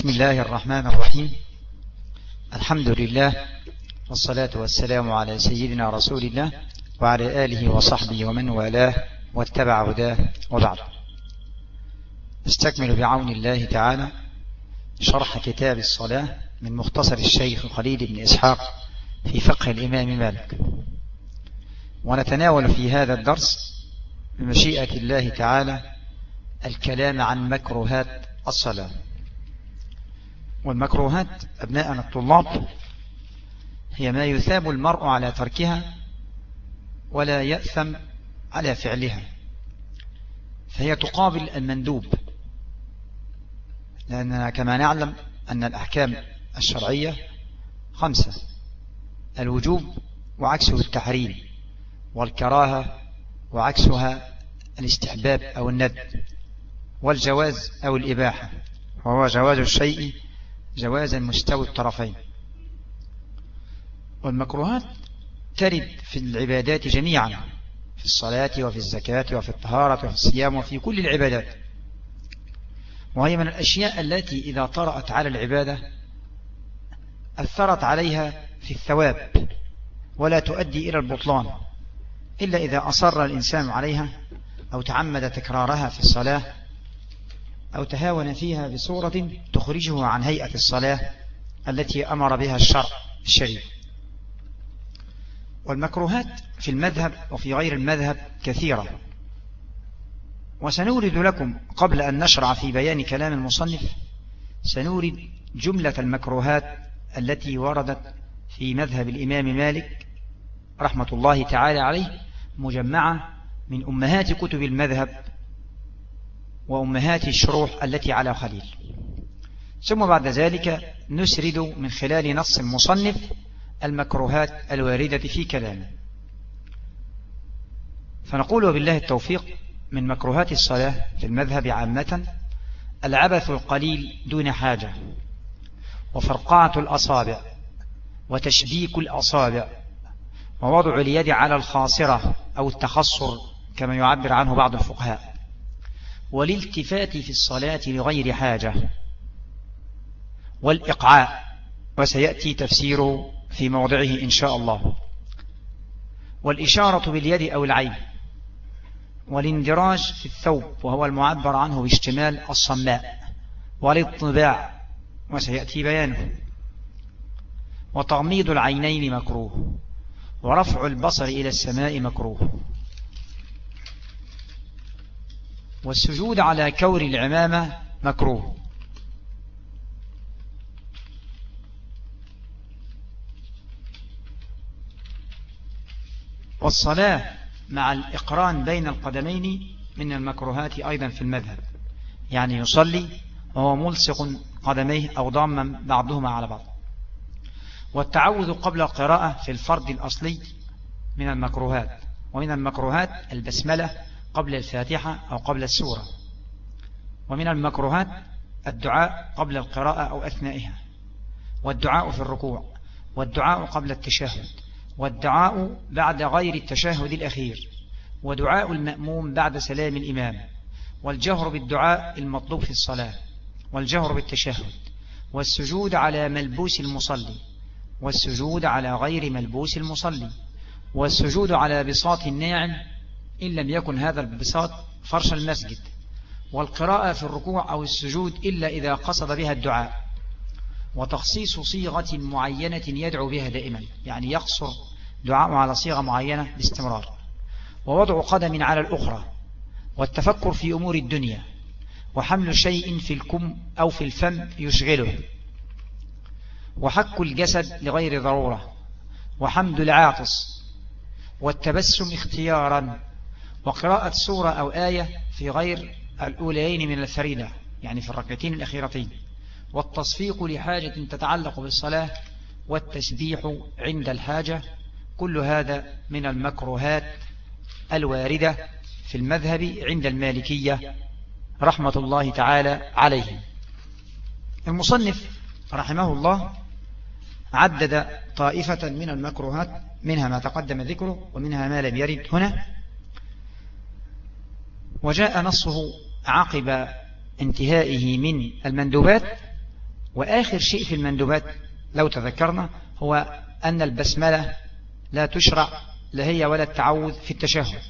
بسم الله الرحمن الرحيم. الحمد لله والصلاة والسلام على سيدنا رسول الله وعلى آله وصحبه ومن والاه واتبع هداه وبعد. استكمل بعون الله تعالى شرح كتاب الصلاة من مختصر الشيخ خليل بن إسحاق في فقه الإمام مالك. ونتناول في هذا الدرس بمشيئة الله تعالى الكلام عن مكروهات الصلاة. والمكروهات أبناءنا الطلاب. هي ما يثاب المرء على تركها ولا يأثم على فعلها. فهي تقابل المندوب. لأننا كما نعلم أن الأحكام الشرعية خمسة الوجوب وعكسه التحريم والكراهة وعكسها الاستحباب أو الند والجواز أو الإباحة. وهو جواز الشيء جوازا مستوي الطرفين. والمكروهات ترد في العبادات جميعا في الصلاة وفي الزكاة وفي الطهارة وفي الصيام وفي كل العبادات. وهي من الأشياء التي إذا طرأت على العبادة أثرت عليها في الثواب ولا تؤدي إلى البطلان إلا إذا أصر الإنسان عليها أو تعمد تكرارها في الصلاة أو تهاون فيها بصورة تخرجه عن هيئة الصلاة التي أمر بها الشرع الشريف. والمكروهات في المذهب وفي غير المذهب كثيرة. وسنورد لكم قبل أن نشرع في بيان كلام المصنف سنورد جملة المكروهات التي وردت في مذهب الإمام مالك رحمة الله تعالى عليه مجمعة من أمهات كتب المذهب وأمهات الشروح التي على خليل. ثم بعد ذلك نسرد من خلال نص المصنف المكروهات الواردة في كلامه. فنقول بالله التوفيق من مكروهات الصلاة في المذهب عامة العبث القليل دون حاجة وفرقعة الأصابع وتشبيك الأصابع ووضع اليد على الخاصرة أو التخصر كما يعبر عنه بعض الفقهاء. والالتفات في الصلاة لغير حاجة. والإقعاء وسيأتي تفسيره في موضعه إن شاء الله. والإشارة باليد أو العين. والإندراج في الثوب وهو المعبر عنه باشتمال الصماء. والاطباع وسيأتي بيانه. وتغميض العينين مكروه. ورفع البصر إلى السماء مكروه. والسجود على كور العمامة مكروه. والصلاة مع الإقران بين القدمين من المكروهات أيضا في المذهب. يعني يصلي وهو ملصق قدميه أو ضاما بعضهما على بعض. والتعوذ قبل القراءة في الفرد الأصلي من المكروهات ومن المكروهات البسملة قبل الفاتحة أو قبل السورة. ومن المكروهات الدعاء قبل القراءة أو أثنائها. والدعاء في الركوع. والدعاء قبل التشهد. والدعاء بعد غير التشهد الأخير. ودعاء المأموم بعد سلام الإمام. والجهر بالدعاء المطلوب في الصلاة. والجهر بالتشهد. والسجود على ملبوس المصلي. والسجود على غير ملبوس المصلي. والسجود على بساط الناعم إن لم يكن هذا البساط فرش المسجد والقراءة في الركوع أو السجود إلا إذا قصد بها الدعاء. وتخصيص صيغة معينة يدعو بها دائما يعني يقصر دعاء على صيغة معينة باستمرار. ووضع قدم على الأخرى والتفكر في أمور الدنيا وحمل شيء في الكم أو في الفم يشغله. وحك الجسد لغير ضرورة وحمد العاطس والتبسم اختيارا وقراءة سورة أو آية في غير الأوليين من الفريدة يعني في الركعتين الأخيرتين. والتصفيق لحاجة تتعلق بالصلاة والتسبيح عند الحاجة كل هذا من المكروهات الواردة في المذهب عند المالكية رحمة الله تعالى عليهم. المصنف رحمه الله عدد طائفة من المكروهات منها ما تقدم ذكره ومنها ما لم يرد هنا. وجاء نصه عقب انتهائه من المندوبات. وآخر شيء في المندوبات لو تذكرنا هو أن البسملة لا تشرع لهي ولا التعوذ في التشهد.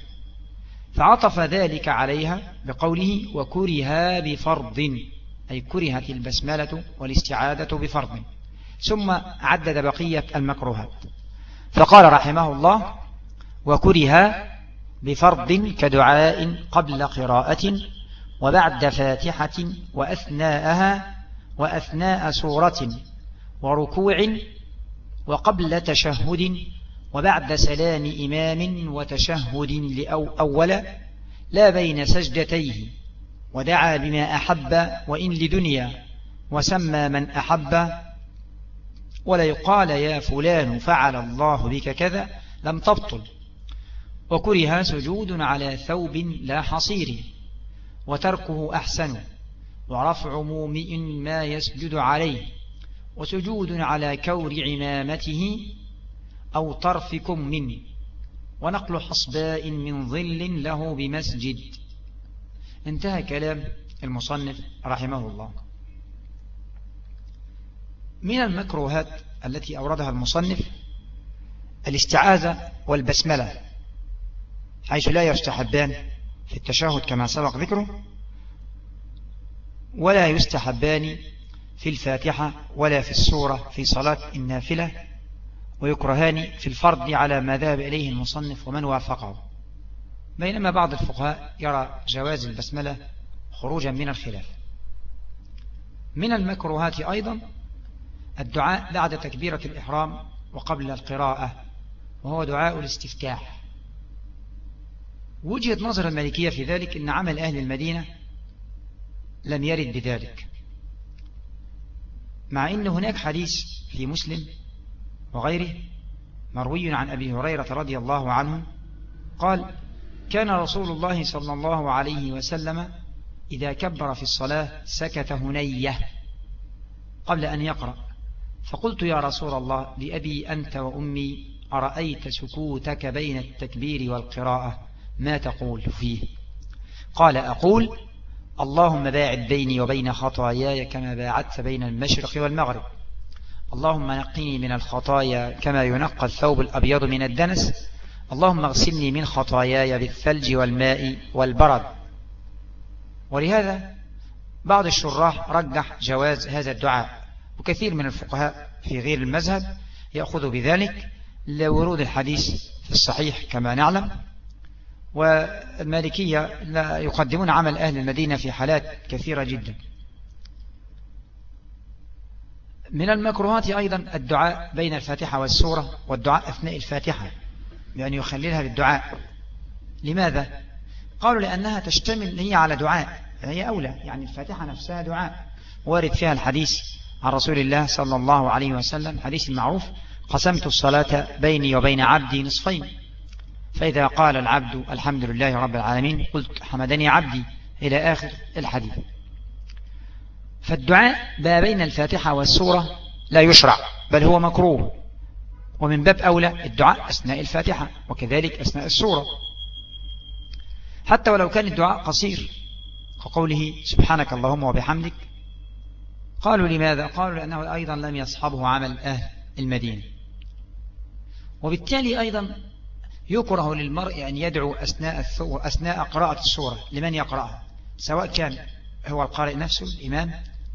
فعطف ذلك عليها بقوله وكره بفرض أي كرهت البسملة والاستعادة بفرض. ثم عدد بقية المكروهات. فقال رحمه الله وكره بفرض كدعاء قبل قراءة وبعد فاتحة وأثناءها وأثناء سورة وركوع وقبل تشهد وبعد سلام إمام وتشهد لأول لا بين سجدتيه ودعا بما أحب وإن لدنيا وسمى من أحب ولا يقال يا فلان فعل الله بك كذا لم تبطل. وكره سجود على ثوب لا حصير وتركه أحسن ورفع مومئ ما يسجد عليه وسجود على كور عمامته أو طرفكم منه ونقل حصباء من ظل له بمسجد. انتهى كلام المصنف رحمه الله. من المكروهات التي أوردها المصنف الاستعاذة والبسملة. حيث لا يستحبان في التشهد كما سبق ذكره ولا يستحبان في الفاتحة ولا في السورة في صلاة النافلة ويكرهان في الفرض على ما ذهب إليه المصنف ومن وافقه. بينما بعض الفقهاء يرى جواز البسملة خروجا من الخلاف. من المكروهات أيضا الدعاء بعد تكبيرة الإحرام وقبل القراءة وهو دعاء الاستفتاح. وجهة نظر المالكية في ذلك إن عمل أهل المدينة لم يرد بذلك. مع أن هناك حديث في مسلم وغيره مروي عن أبي هريرة رضي الله عنه قال كان رسول الله صلى الله عليه وسلم إذا كبر في الصلاة سكت هنيه قبل أن يقرأ. فقلت يا رسول الله لأبي أنت وأمي أرأيت سكوتك بين التكبير والقراءة؟ ما تقول فيه؟ قال أقول اللهم باعد بيني وبين خطاياي كما باعدت بين المشرق والمغرب. اللهم نقني من الخطايا كما ينقى الثوب الأبيض من الدنس. اللهم اغسلني من خطاياي بالثلج والماء والبرد. ولهذا بعض الشراح رجح جواز هذا الدعاء. وكثير من الفقهاء في غير المذهب يأخذ بذلك لورود الحديث في الصحيح كما نعلم. والمالكية لا يقدمون عمل أهل المدينة في حالات كثيرة جدا. من المكروهات أيضا الدعاء بين الفاتحة والسورة والدعاء أثناء الفاتحة بأن يخللها بالدعاء لماذا؟ قالوا لأنها تشتمل هي على دعاء هي أولى يعني الفاتحة نفسها دعاء. وارد فيها الحديث عن رسول الله صلى الله عليه وسلم حديث المعروف قسمت الصلاة بيني وبين عبدي نصفين. فإذا قال العبد الحمد لله رب العالمين قلت حمدني عبدي إلى آخر الحديث. فالدعاء ما بين الفاتحة والسورة لا يشرع بل هو مكروه. ومن باب أولى الدعاء أثناء الفاتحة وكذلك أثناء السورة. حتى ولو كان الدعاء قصير كقوله سبحانك اللهم وبحمدك قالوا لماذا؟ قالوا لأنه أيضا لم يصحبه عمل أهل المدينة. وبالتالي أيضا يكره للمرء أن يدعو أثناء, أثناء قراءة السورة. لمن يقرأها؟ سواء كان هو القارئ نفسه الإمام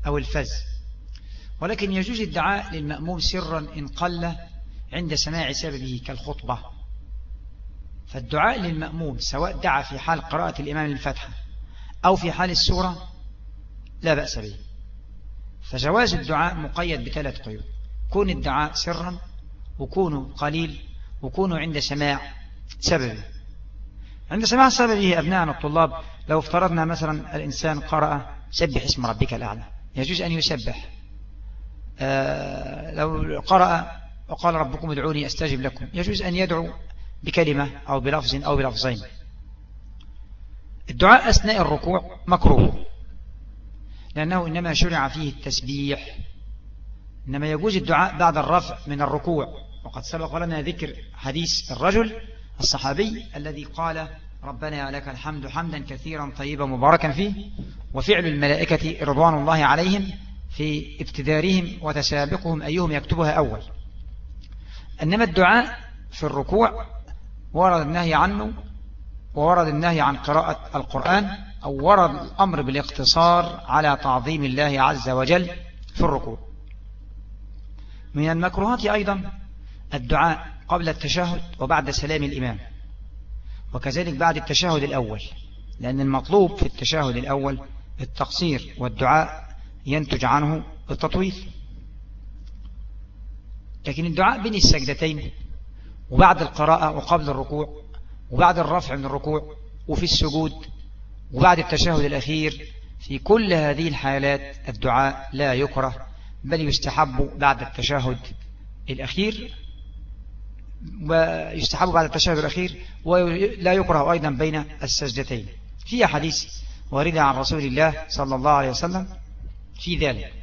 أو الفز ولكن يجوز الدعاء للمأموم سرا إن قل عند سماع سببه كالخطبة. فالدعاء للمأموم سواء دعا في حال قراءة الإمام الفتحة أو في حال السورة لا بأس به. فجواز الدعاء مقيد بثلاث قيود كون الدعاء سرا وكونه قليل وكونه عند سماع سببه عند سماع سببه أبناءنا الطلاب لو افترضنا مثلا الإنسان قرأ سبح اسم ربك الأعلى. يجوز أن يسبح. آه لو قرأ وقال ربكم ادعوني أستجب لكم. يجوز أن يدعو بكلمة أو بلفظ أو بلفظين. الدعاء أثناء الركوع مكروه. لأنه إنما شرع فيه التسبيح. إنما يجوز الدعاء بعد الرفع من الركوع. وقد سبق لنا ذكر حديث الرجل الصحابي الذي قال ربنا لك الحمد حمدا كثيرا طيبا مباركا فيه وفعل الملائكة رضوان الله عليهم في ابتدارهم وتسابقهم أيهم يكتبها أول. إنما الدعاء في الركوع ورد النهي عنه وورد النهي عن قراءة القرآن أو ورد الأمر بالاقتصار على تعظيم الله عز وجل في الركوع. من المكروهات أيضا الدعاء قبل التشهد وبعد سلام الإمام. وكذلك بعد التشهد الأول. لأن المطلوب في التشهد الأول التقصير والدعاء ينتج عنه التطويل. لكن الدعاء بين السجدتين وبعد القراءة وقبل الركوع وبعد الرفع من الركوع وفي السجود وبعد التشهد الأخير في كل هذه الحالات الدعاء لا يكره بل يستحب بعد التشهد الأخير ويستحب بعد التشهد الأخير ولا يكره أيضا بين السجدتين. في حديث وارد عن رسول الله صلى الله عليه وسلم في ذلك.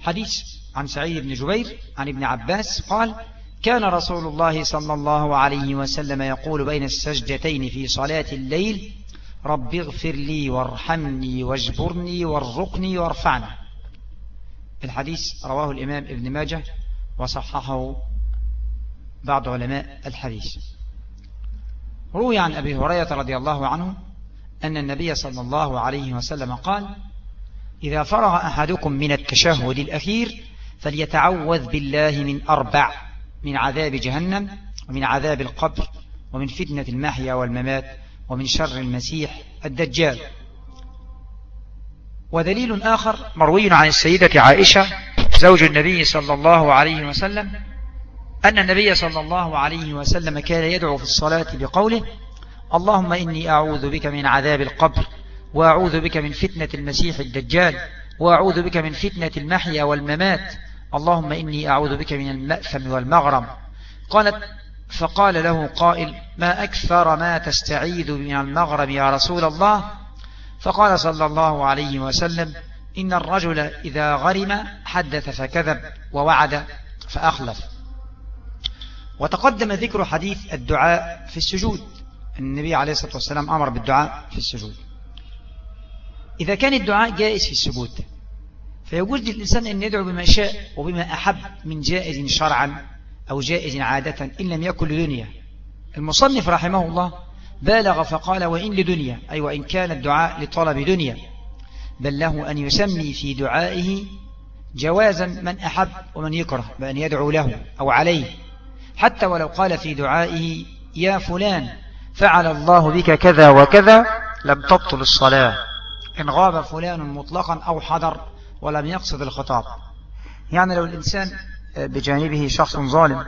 حديث عن سعيد بن جبير عن ابن عباس قال كان رسول الله صلى الله عليه وسلم يقول بين السجدتين في صلاة الليل رب اغفر لي وارحمني واجبرني وارزقني وارفعني الحديث رواه الإمام ابن ماجه وصححه بعض علماء الحديث. روي عن أبي هريرة رضي الله عنه أن النبي صلى الله عليه وسلم قال إذا فرغ أحدكم من التشهد الأخير فليتعوذ بالله من أربع من عذاب جهنم ومن عذاب القبر ومن فتنة المحيا والممات ومن شر المسيح الدجال. ودليل آخر مروي عن السيدة عائشة زوج النبي صلى الله عليه وسلم أن النبي صلى الله عليه وسلم كان يدعو في الصلاة بقوله اللهم إني أعوذ بك من عذاب القبر وأعوذ بك من فتنة المسيح الدجال وأعوذ بك من فتنة المحيا والممات اللهم إني أعوذ بك من المأثم والمغرم. قالت فقال له قائل ما أكثر ما تستعيذ من المغرم يا رسول الله؟ فقال صلى الله عليه وسلم إن الرجل إذا غرم حدث فكذب ووعد فأخلف. وتقدم ذكر حديث الدعاء في السجود. النبي عليه الصلاة والسلام أمر بالدعاء في السجود. إذا كان الدعاء جائز في السجود فيجوز للإنسان أن يدعو بما شاء وبما أحب من جائز شرعا أو جائز عادة إن لم يكن لدنيا. المصنف رحمه الله بالغ فقال وإن لدنيا أي وإن كان الدعاء لطلب دنيا بل له أن يسمي في دعائه جوازا من أحب ومن يكره بأن يدعو له أو عليه. حتى ولو قال في دعائه يا فلان فعل الله بك كذا وكذا لم تبطل الصلاة. إن غاب فلان مطلقا أو حضر ولم يقصد الخطاب. يعني لو الإنسان بجانبه شخص ظالم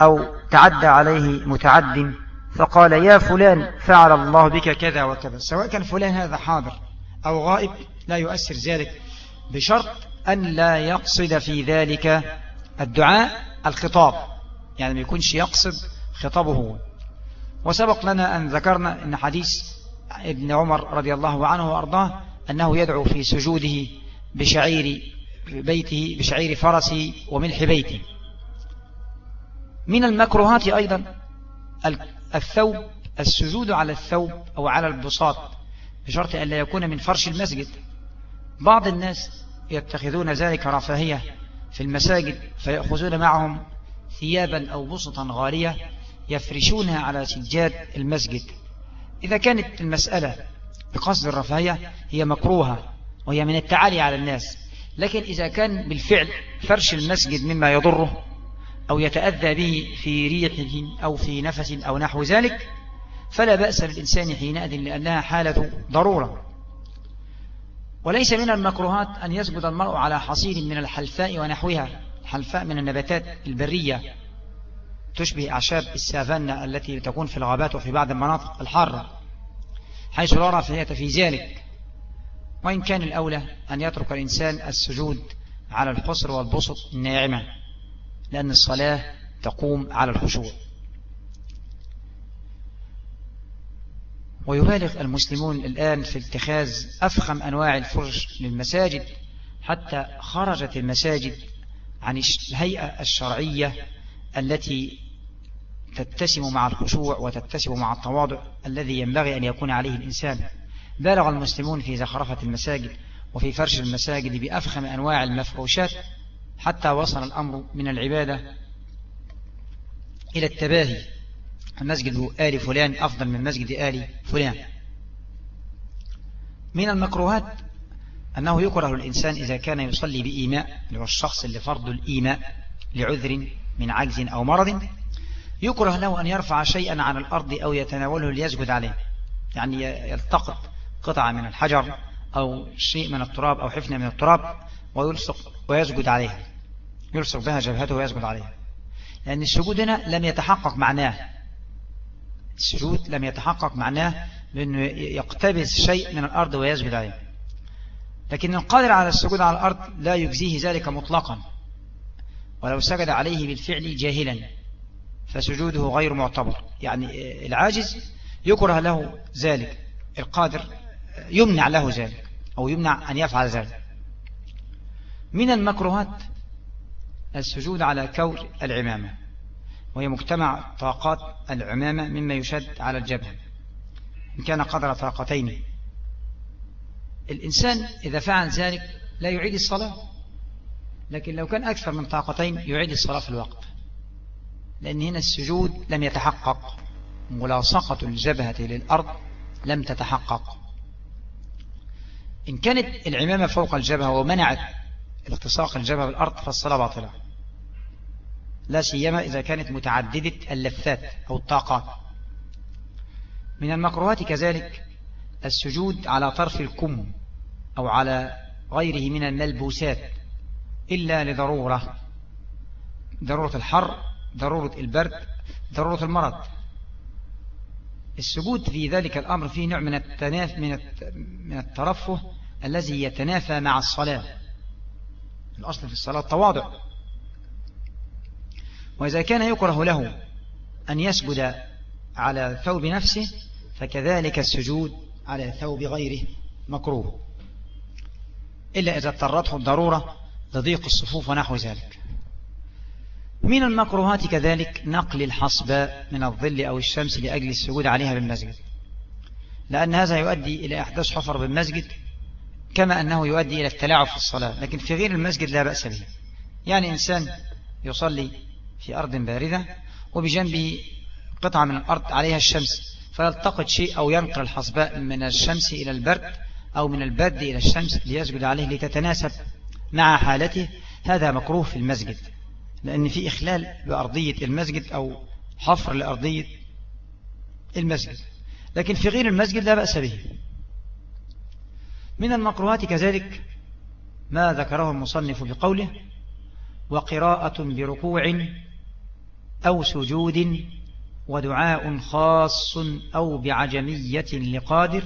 أو تعدى عليه متعد فقال يا فلان فعل الله بك كذا وكذا. سواء كان فلان هذا حاضر أو غائب لا يؤثر ذلك بشرط أن لا يقصد في ذلك الدعاء الخطاب. يعني ما يكونش يقصد خطابه هو. وسبق لنا أن ذكرنا أن حديث ابن عمر رضي الله عنه وأرضاه أنه يدعو في سجوده بشعير بيته بشعير فرسه وملح بيته. من المكروهات أيضا الثوب السجود على الثوب أو على البساط بشرط أن لا يكون من فرش المسجد. بعض الناس يتخذون ذلك رفاهية في المساجد فيأخذون معهم ثيابا أو بسطا غالية يفرشونها على سجاد المسجد. إذا كانت المسألة بقصد الرفاهية هي مكروهة وهي من التعالي على الناس لكن إذا كان بالفعل فرش المسجد مما يضره أو يتأذى به في ريحه أو في نفس أو نحو ذلك فلا بأس للإنسان حينئذ لأنها حالة ضرورة. وليس من المكروهات أن يسجد المرء على حصير من الحلفاء ونحوها. الحلفاء من النباتات البرية تشبه أعشاب السافانا التي تكون في الغابات وفي بعض المناطق الحارة حيث لا رفاهية في ذلك. وإن كان الأولى أن يترك الإنسان السجود على الحصر والبسط الناعمة لأن الصلاة تقوم على الخشوع. ويبالغ المسلمون الآن في اتخاذ أفخم أنواع الفرش للمساجد حتى خرجت المساجد عن الهيئة الشرعية التي تتسم مع الخشوع وتتسم مع التواضع الذي ينبغي أن يكون عليه الإنسان. بالغ المسلمون في زخرفة المساجد وفي فرش المساجد بأفخم أنواع المفروشات حتى وصل الأمر من العبادة إلى التباهي. المسجد آل فلان أفضل من مسجد آل فلان. من المكروهات أنه يكره الإنسان إذا كان يصلي بإيماء اللي هو الشخص اللي فرض الإيماء لعذر من عجز أو مرض يكره له أن يرفع شيئا عن الأرض أو يتناوله ليسجد عليه. يعني يلتقط قطعة من الحجر أو شيء من التراب أو حفنة من التراب ويلصق ويسجد عليها يلصق بها جبهته ويسجد عليها لأن السجود هنا لم يتحقق معناه. السجود لم يتحقق معناه بأنه يقتبس شيء من الأرض ويسجد عليه. لكن القادر على السجود على الأرض لا يجزيه ذلك مطلقا. ولو سجد عليه بالفعل جاهلا فسجوده غير معتبر. يعني العاجز يكره له ذلك القادر يمنع له ذلك أو يمنع أن يفعل ذلك. من المكروهات السجود على كور العمامة وهي مجتمع طاقات العمامة مما يشد على الجبهة. إن كان قدر طاقتين الإنسان إذا فعل ذلك لا يعيد الصلاة. لكن لو كان أكثر من طاقتين يعيد الصلاة في الوقت. لأن هنا السجود لم يتحقق. ملاصقة الجبهة للأرض لم تتحقق. إن كانت العمامة فوق الجبهة ومنعت التصاق الجبهة بالأرض فالصلاة باطلة. لا سيما إذا كانت متعددة اللفات أو الطاقات. من المكروهات كذلك السجود على طرف الكم. أو على غيره من الملبوسات إلا لضرورة ضرورة الحر ضرورة البرد ضرورة المرض. السجود في ذلك الأمر فيه نوع من التناف من من الترفه الذي يتنافى مع الصلاة. الأصل في الصلاة التواضع. وإذا كان يكره له أن يسجد على ثوب نفسه فكذلك السجود على ثوب غيره مكروه. إلا إذا اضطرته الضرورة لضيق الصفوف ونحو ذلك. من المكروهات كذلك نقل الحصباء من الظل أو الشمس لأجل السجود عليها بالمسجد. لأن هذا يؤدي إلى إحداث حفر بالمسجد كما أنه يؤدي إلى التلاعب في الصلاة. لكن في غير المسجد لا بأس به. يعني إنسان يصلي في أرض باردة وبجنبه قطعة من الأرض عليها الشمس. فيلتقط شيء أو ينقل الحصباء من الشمس إلى البرد أو من البرد إلى الشمس ليسجد عليه لتتناسب مع حالته هذا مكروه في المسجد لأن في إخلال بأرضية المسجد أو حفر لأرضية المسجد. لكن في غير المسجد لا بأس به. من المكروهات كذلك ما ذكره المصنف بقوله وقراءة بركوع أو سجود ودعاء خاص أو بعجمية لقادر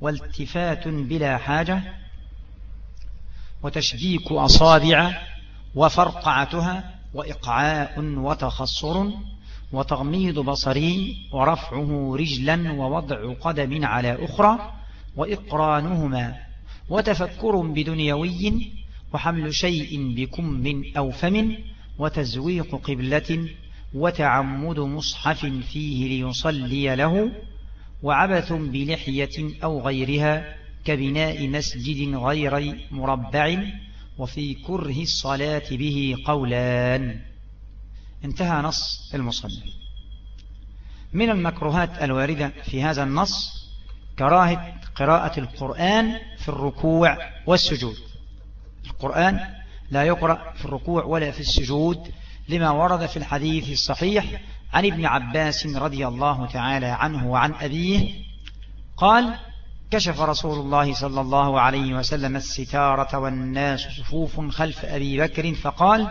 والتفات بلا حاجة وتشبيك أصابع وفرقعتها وإقعاء وتخصر وتغميض بصري ورفعه رجلا ووضع قدم على أخرى وإقرانهما وتفكر بدنيوي وحمل شيء بكم أو فم وتزويق قبلة وتعمد مصحف فيه ليصلي له وعبث بلحية أو غيرها كبناء مسجد غير مربع وفي كره الصلاة به قولان. انتهى نص المصنف. من المكروهات الواردة في هذا النص كراهة قراءة القرآن في الركوع والسجود. القرآن لا يقرأ في الركوع ولا في السجود لما ورد في الحديث الصحيح عن ابن عباس رضي الله تعالى عنه وعن أبيه قال كشف رسول الله صلى الله عليه وسلم الستارة والناس صفوف خلف أبي بكر فقال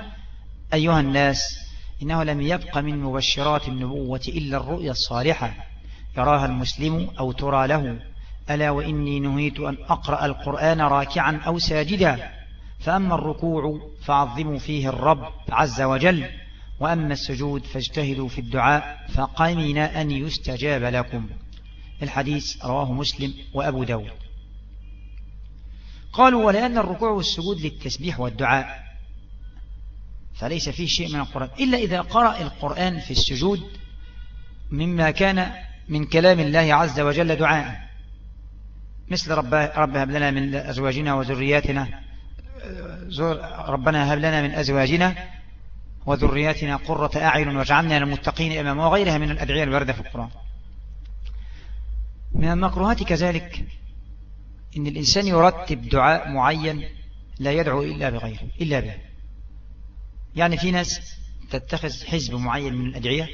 أيها الناس إنه لم يبق من مبشرات النبوة إلا الرؤيا الصالحة يراها المسلم أو ترى له. ألا وإني نهيت أن أقرأ القرآن راكعا أو ساجدا. فأما الركوع فعظموا فيه الرب عز وجل. وأما السجود فاجتهدوا في الدعاء فقمن أن يستجاب لكم. الحديث رواه مسلم وأبو داود. قالوا ولأن الركوع والسجود للتسبيح والدعاء فليس فيه شيء من القرآن إلا إذا قرأ القرآن في السجود مما كان من كلام الله عز وجل دعاء. مثل رب, رب هب لنا من أزواجنا وذرياتنا ربنا هب لنا من أزواجنا وذرياتنا قرة أعين واجعلنا للمتقين إماما وغيرها من الأدعية الواردة في القرآن. من المكروهات كذلك إن الإنسان يرتب دعاء معين لا يدعو إلا بغيره إلا به. يعني في ناس تتخذ حزب معين من الأدعية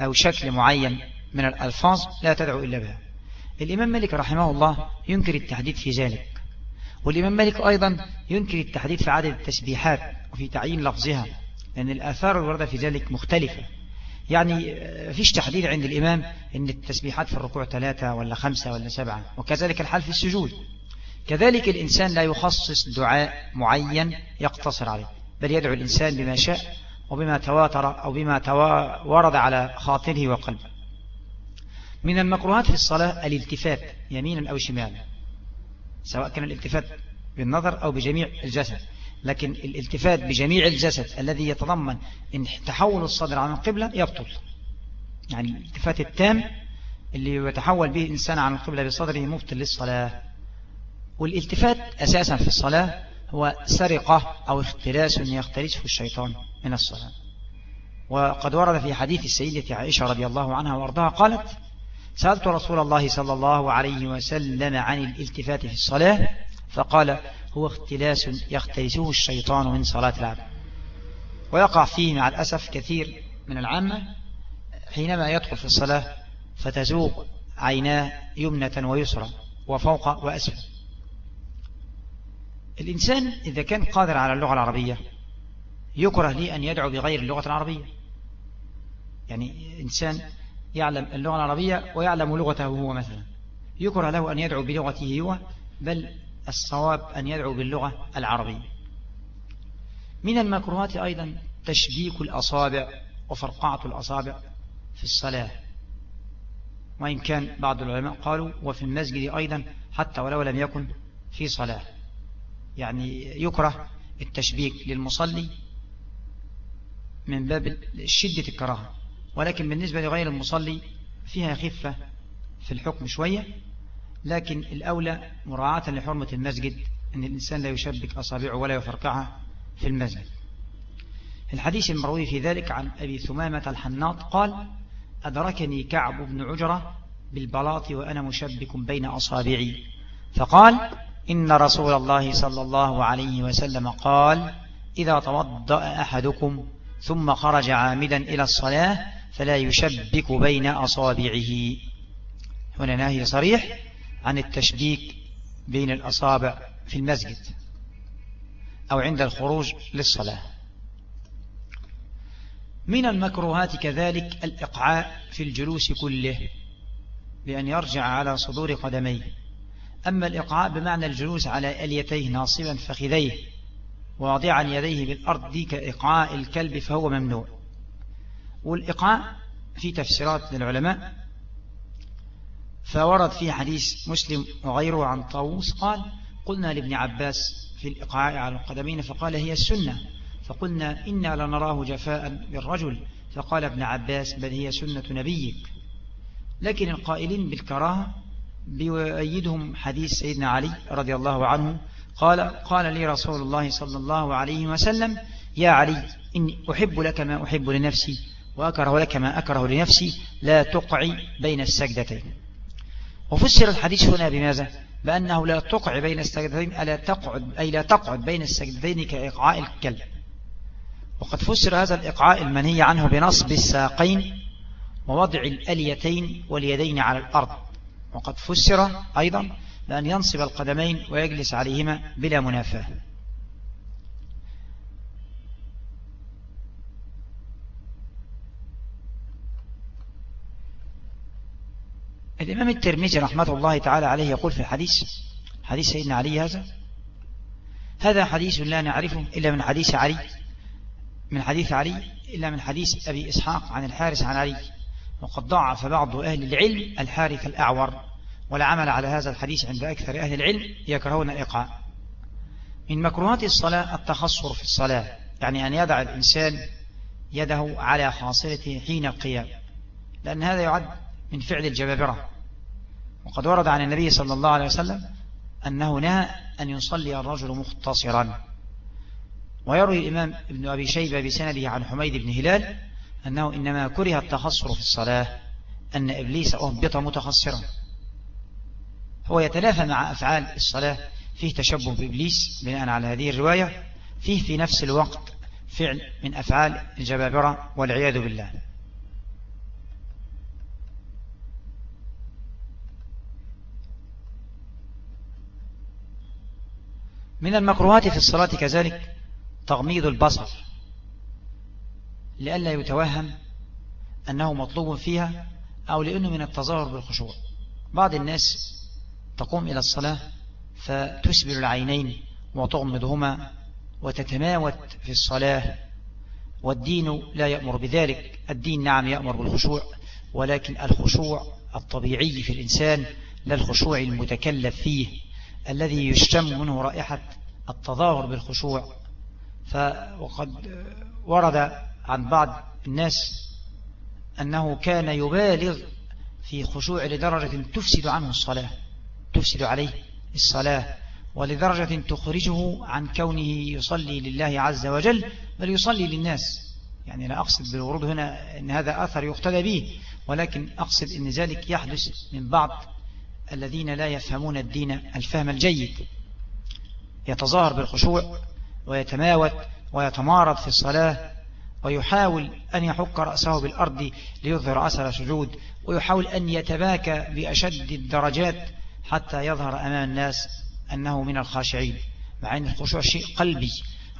أو شكل معين من الألفاظ لا تدعو إلا بها. الإمام مالك رحمه الله ينكر التحديد في ذلك. والإمام مالك أيضا ينكر التحديد في عدد التسبيحات وفي تعيين لفظها. لأن الآثار الوردة في ذلك مختلفة. يعني فيش تحديد عند الإمام أن التسبيحات في الركوع ثلاثة ولا خمسة ولا سبعة. وكذلك الحال في السجود. كذلك الإنسان لا يخصص دعاء معين يقتصر عليه. بل يدعو الإنسان بما شاء وبما تواتر أو بما ورد على خاطره وقلبه. من المكروهات في الصلاة الالتفات يمينا أو شمالا سواء كان الالتفات بالنظر أو بجميع الجسد. لكن الالتفات بجميع الجسد الذي يتضمن إن تحول الصدر عن القبلة يبطل. يعني الالتفات التام اللي يتحول به الإنسان عن القبلة بصدره مبطل للصلاة. والالتفات أساسا في الصلاة هو سرقة أو اختلاس يختلسه الشيطان من الصلاة. وقد ورد في حديث السيدة عائشة رضي الله عنها وأرضاها قالت سألت رسول الله صلى الله عليه وسلم عن الالتفات في الصلاة فقال هو اختلاس يختلسه الشيطان من صلاة العبد. ويقع فيه مع الأسف كثير من العامة حينما يدخل في الصلاة فتزوق عيناه يمنة ويسرى وفوق وأسفل. الإنسان إذا كان قادر على اللغة العربية يكره لي أن يدعو بغير اللغة العربية. يعني إنسان يعلم اللغة العربية ويعلم لغته هو مثلا. يكره له أن يدعو بلغته هو بل الصواب أن يدعو باللغة العربية. من المكروهات أيضا تشبيك الأصابع وفرقعة الأصابع في الصلاة. وإن كان بعض العلماء قالوا وفي المسجد أيضا حتى ولو لم يكن في صلاة. يعني يكره التشبيك للمصلي من باب شدة الكراهة. ولكن بالنسبة لغير المصلي فيها خفة في الحكم شوية. لكن الأولى مراعاة لحرمة المسجد أن الإنسان لا يشبك أصابعه ولا يفرقعها في المسجد. الحديث المروي في ذلك عن أبي ثمامة الحناط قال أدركني كعب بن عجرة بالبلاط وأنا مشبك بين أصابعي. فقال إن رسول الله صلى الله عليه وسلم قال إذا توضأ أحدكم ثم خرج عامدا إلى الصلاة فلا يشبك بين أصابعه. هنا نهي صريح. عن التشبيك بين الأصابع في المسجد أو عند الخروج للصلاة. من المكروهات كذلك الإقعاء في الجلوس كله بأن يرجع على صدور قدميه. أما الإقعاء بمعنى الجلوس على أليتيه ناصبا فخذيه واضعا يديه بالأرض كإقعاء الكلب فهو ممنوع. والإقعاء في تفسيرات للعلماء فورد في حديث مسلم وغيره عن طاووس قال قلنا لابن عباس في الإقعاء على القدمين فقال هي السنة. فقلنا إنا لنراه جفاء بالرجل فقال ابن عباس بل هي سنة نبيك. لكن القائلين بالكراهة بيؤيدهم حديث سيدنا علي رضي الله عنه. قال قال لي رسول الله صلى الله عليه وسلم يا علي إني أحب لك ما أحب لنفسي وأكره لك ما أكره لنفسي. لا تقعي بين السجدتين. وفسر الحديث هنا بماذا؟ بأنه لا تقع بين السجدتين ألا تقعد أي لا تقعد بين السجدتين كإقعاء الكلب. وقد فسر هذا الإقعاء المنهي عنه بنصب الساقين ووضع الأليتين واليدين على الأرض. وقد فسر أيضا بأن ينصب القدمين ويجلس عليهما بلا منافاة. الإمام الترمذي رحمة الله تعالى عليه يقول في الحديث حديث سيدنا علي هذا هذا حديث لا نعرفه إلا من حديث علي من حديث علي إلا من حديث أبي إسحاق عن الحارس عن علي وقد ضعف بعض أهل العلم الحارث الأعور والعمل على هذا الحديث عند أكثر أهل العلم يكرهون الإقعاء من مكروهات الصلاة التخصر في الصلاة يعني أن يدع الإنسان يده على خاصرته حين القيام لأن هذا يعد من فعل الجبابرة. وقد ورد عن النبي صلى الله عليه وسلم أنه نهى أن يصلي الرجل مختصرا. ويروي الإمام ابن أبي شيبة بسنده عن حميد بن هلال أنه إنما كره التخصر في الصلاة أن إبليس أهبط متخصرا. هو يتلافى مع أفعال الصلاة فيه تشبه بإبليس بناء على هذه الرواية فيه في نفس الوقت فعل من أفعال الجبابرة والعياذ بالله. من المكروهات في الصلاة كذلك تغميض البصر لئلا يتوهم أنه مطلوب فيها أو لأنه من التظاهر بالخشوع. بعض الناس تقوم إلى الصلاة فتسبل العينين وتغمضهما وتتماوت في الصلاة والدين لا يأمر بذلك. الدين نعم يأمر بالخشوع ولكن الخشوع الطبيعي في الإنسان لا الخشوع المتكلف فيه. الذي يشتم منه رائحة التظاهر بالخشوع. وقد ورد عن بعض الناس أنه كان يبالغ في خشوع لدرجة تفسد عنه الصلاة تفسد عليه الصلاة ولدرجة تخرجه عن كونه يصلي لله عز وجل بل يصلي للناس. يعني لا أقصد بالورود هنا أن هذا أثر يقتدى به ولكن أقصد أن ذلك يحدث من بعض الذين لا يفهمون الدين الفهم الجيد. يتظاهر بالخشوع ويتماوت ويتمارض في الصلاة ويحاول أن يحك رأسه بالأرض ليظهر أثر سجود ويحاول أن يتباكى بأشد الدرجات حتى يظهر أمام الناس أنه من الخاشعين مع أن الخشوع شيء قلبي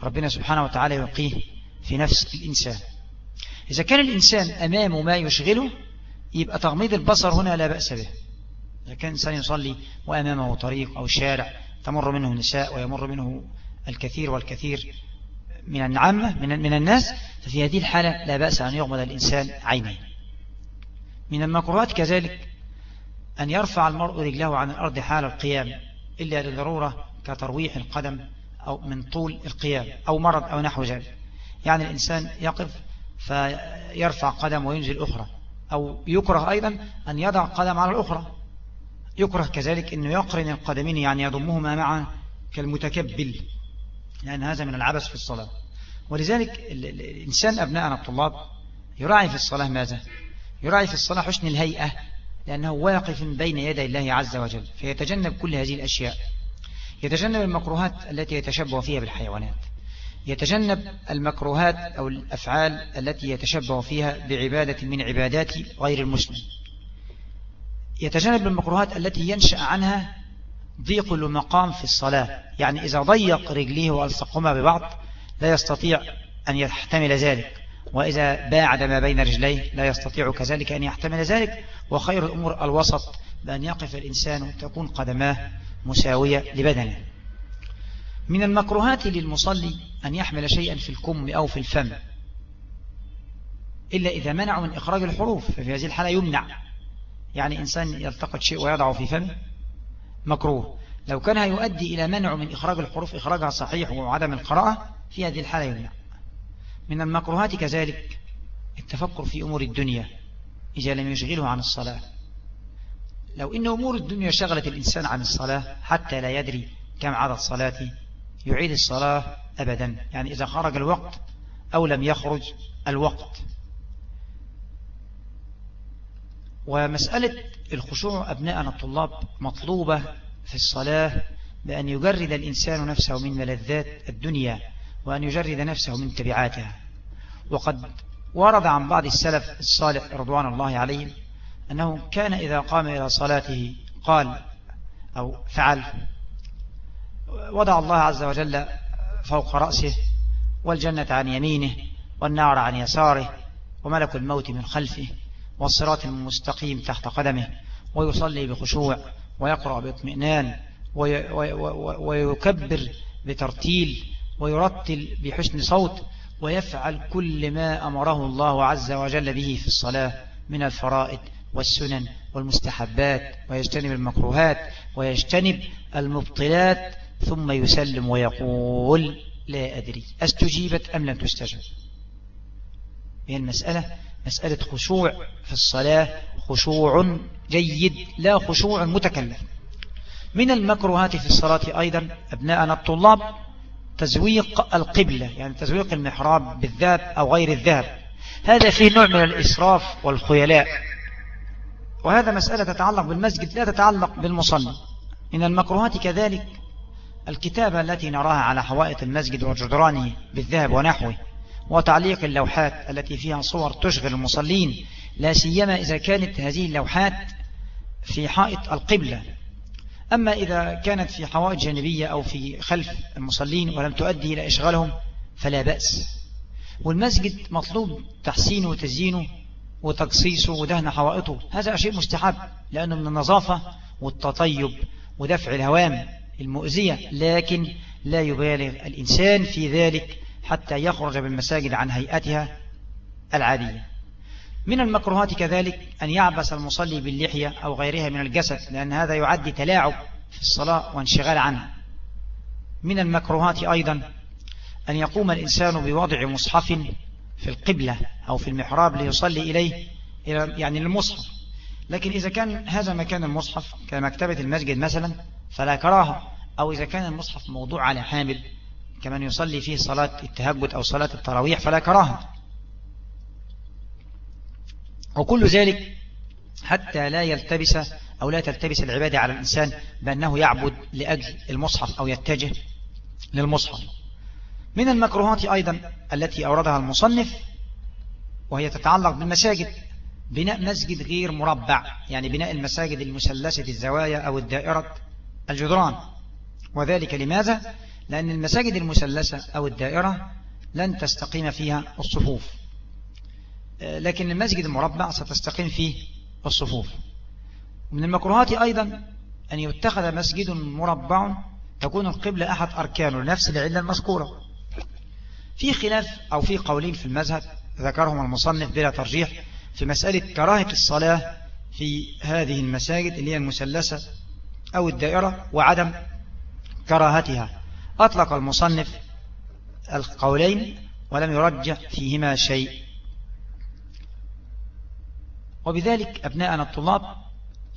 ربنا سبحانه وتعالى يلقيه في نفس الإنسان. إذا كان الإنسان أمامه ما يشغله يبقى تغميض البصر هنا لا بأس به. إذا كان إنسان يصلي وأمامه طريق أو شارع تمر منه نساء ويمر منه الكثير والكثير من العامة من, من الناس ففي هذه الحالة لا بأس أن يغمض الإنسان عينيه. من المكروهات كذلك أن يرفع المرء رجله عن الأرض حال القيام إلا لضرورة كترويح القدم أو من طول القيام أو مرض أو نحو ذلك. يعني الإنسان يقف فيرفع قدم وينزل أخرى أو يكره أيضا أن يضع قدم على الأخرى. يكره كذلك أنه يقرن القدمين يعني يضمهما معا كالمتكبل لأن هذا من العبث في الصلاة. ولذلك الإنسان أبناءنا الطلاب يراعي في الصلاة ماذا؟ يراعي في الصلاة حسن الهيئة لأنه واقف بين يدي الله عز وجل فيتجنب كل هذه الأشياء. يتجنب المكروهات التي يتشبه فيها بالحيوانات. يتجنب المكروهات أو الأفعال التي يتشبه فيها بعبادة من عبادات غير المسلم. يتجنب المكروهات التي ينشأ عنها ضيق المقام في الصلاة. يعني إذا ضيق رجليه وألصقهما ببعض لا يستطيع أن يحتمل ذلك. وإذا باعد ما بين رجليه لا يستطيع كذلك أن يحتمل ذلك. وخير الأمور الوسط بأن يقف الإنسان تكون قدماه مساوية لبدنه. من المكروهات للمصلي أن يحمل شيئا في الكم أو في الفم إلا إذا منع من إخراج الحروف ففي هذه الحالة يمنع. يعني إنسان يلتقط شيء ويضعه في فمه مكروه. لو كان يؤدي إلى منع من إخراج الحروف إخراجها صحيح وعدم القراءة في هذه الحالة يمنع. من المكروهات كذلك التفكر في أمور الدنيا إذا لم يشغله عن الصلاة. لو إن أمور الدنيا شغلت الإنسان عن الصلاة حتى لا يدري كم عدد صلاته يعيد الصلاة أبدا. يعني إذا خرج الوقت أو لم يخرج الوقت. ومسألة الخشوع أبناءنا الطلاب مطلوبة في الصلاة بأن يجرد الإنسان نفسه من ملذات الدنيا وأن يجرد نفسه من تبعاتها. وقد ورد عن بعض السلف الصالح رضوان الله عليهم أنه كان إذا قام إلى صلاته قال أو فعل وضع الله عز وجل فوق رأسه والجنة عن يمينه والنار عن يساره وملك الموت من خلفه والصراط المستقيم تحت قدمه ويصلي بخشوع ويقرأ باطمئنان ويكبر بترتيل ويرتل بحسن صوت ويفعل كل ما أمره الله عز وجل به في الصلاة من الفرائض والسنن والمستحبات ويجتنب المكروهات ويجتنب المبطلات ثم يسلم ويقول لا أدري أستجيبت أم لم تستجب. هي المسألة مسألة خشوع في الصلاة خشوع جيد لا خشوع متكلف. من المكروهات في الصلاة أيضا أبناءنا الطلاب تزويق القبلة يعني تزويق المحراب بالذهب أو غير الذهب. هذا فيه نوع من الإسراف والخيلاء. وهذا مسألة تتعلق بالمسجد لا تتعلق بالمصلي. من المكروهات كذلك الكتابة التي نراها على حوائط المسجد وجدرانه بالذهب ونحوه. وتعليق اللوحات التي فيها صور تشغل المصلين لا سيما إذا كانت هذه اللوحات في حائط القبلة. أما إذا كانت في حوائط جانبية أو في خلف المصلين ولم تؤدي إلى إشغالهم فلا بأس. والمسجد مطلوب تحسينه وتزيينه وتقصيصه ودهن حوائطه. هذا شيء مستحب لأنه من النظافة والتطيب ودفع الهوام المؤذية لكن لا يبالغ الإنسان في ذلك حتى يخرج بالمساجد عن هيئتها العادية. من المكروهات كذلك أن يعبس المصلي باللحية أو غيرها من الجسد لأن هذا يعد تلاعب في الصلاة وانشغال عنها من المكروهات أيضا أن يقوم الإنسان بوضع مصحف في القبلة أو في المحراب ليصلي إليه يعني المصحف. لكن إذا كان هذا مكان المصحف كمكتبة المسجد مثلا فلا كراهة. أو إذا كان المصحف موضوع على حامل كمن يصلي فيه صلاة التهجد أو صلاة التراويح فلا كراهة. وكل ذلك حتى لا يلتبس أو لا تلتبس العبادة على الإنسان بأنه يعبد لأجل المصحف أو يتجه للمصحف. من المكروهات أيضا التي أوردها المصنف وهي تتعلق بالمساجد. بناء مسجد غير مربع يعني بناء المساجد المثلثة الزوايا أو الدائرة الجدران. وذلك لماذا؟ لأن المساجد المثلثة أو الدائرة لن تستقيم فيها الصفوف. لكن المسجد المربع ستستقيم فيه الصفوف. من المكروهات أيضا أن يتخذ مسجد مربع تكون القبلة أحد أركانه لنفس العلة المذكورة. في خلاف أو في قولين في المذهب ذكرهم المصنف بلا ترجيح في مسألة كراهة الصلاة في هذه المساجد اللي هي المثلثة أو الدائرة وعدم كراهتها. أطلق المصنف القولين ولم يرجح فيهما شيء. وبذلك أبناءنا الطلاب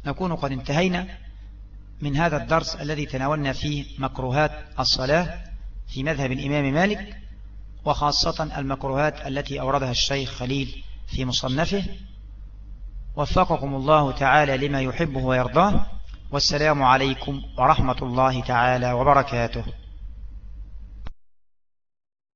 نكون قد انتهينا من هذا الدرس الذي تناولنا فيه مكروهات الصلاة في مذهب الإمام مالك وخاصة المكروهات التي أوردها الشيخ خليل في مصنفه. وفقكم الله تعالى لما يحبه ويرضاه والسلام عليكم ورحمة الله تعالى وبركاته.